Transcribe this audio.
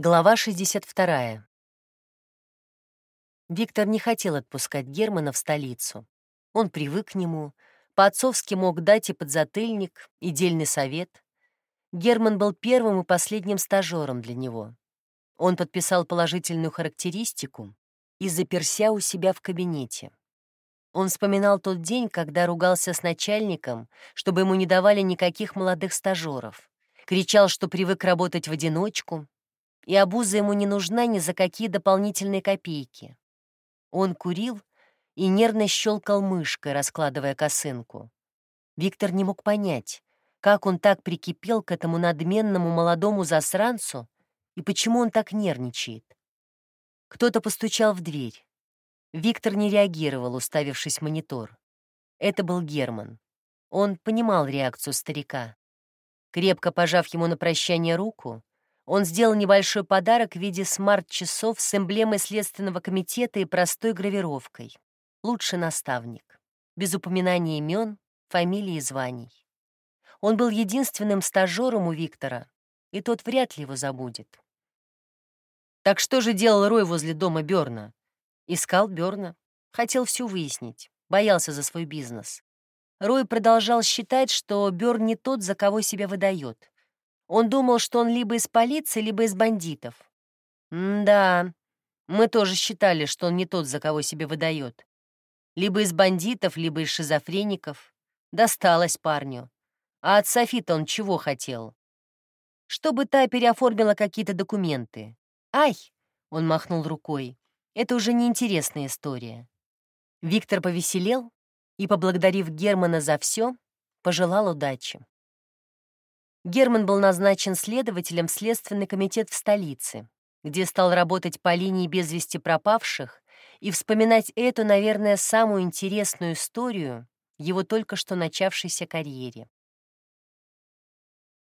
Глава 62. Виктор не хотел отпускать Германа в столицу. Он привык к нему, по-отцовски мог дать и подзатыльник, и дельный совет. Герман был первым и последним стажером для него. Он подписал положительную характеристику и заперся у себя в кабинете. Он вспоминал тот день, когда ругался с начальником, чтобы ему не давали никаких молодых стажеров. Кричал, что привык работать в одиночку, и обуза ему не нужна ни за какие дополнительные копейки. Он курил и нервно щелкал мышкой, раскладывая косынку. Виктор не мог понять, как он так прикипел к этому надменному молодому засранцу и почему он так нервничает. Кто-то постучал в дверь. Виктор не реагировал, уставившись в монитор. Это был Герман. Он понимал реакцию старика. Крепко пожав ему на прощание руку, он сделал небольшой подарок в виде смарт-часов с эмблемой Следственного комитета и простой гравировкой. Лучший наставник. Без упоминания имен, фамилий и званий. Он был единственным стажером у Виктора, и тот вряд ли его забудет. Так что же делал Рой возле дома Бёрна? Искал Бёрна, хотел все выяснить, боялся за свой бизнес. Рой продолжал считать, что Бёрн не тот, за кого себя выдает, он думал, что он либо из полиции, либо из бандитов. да, мы тоже считали, что он не тот, за кого себе выдает. Либо из бандитов, либо из шизофреников. Досталось парню. А от Софита он чего хотел? Чтобы та переоформила какие-то документы. «Ай!» — он махнул рукой. «Это уже неинтересная история». Виктор повеселел и, поблагодарив Германа за все, пожелал удачи. Герман был назначен следователем в Следственный комитет в столице, где стал работать по линии без вести пропавших и вспоминать эту, наверное, самую интересную историю его только что начавшейся карьере.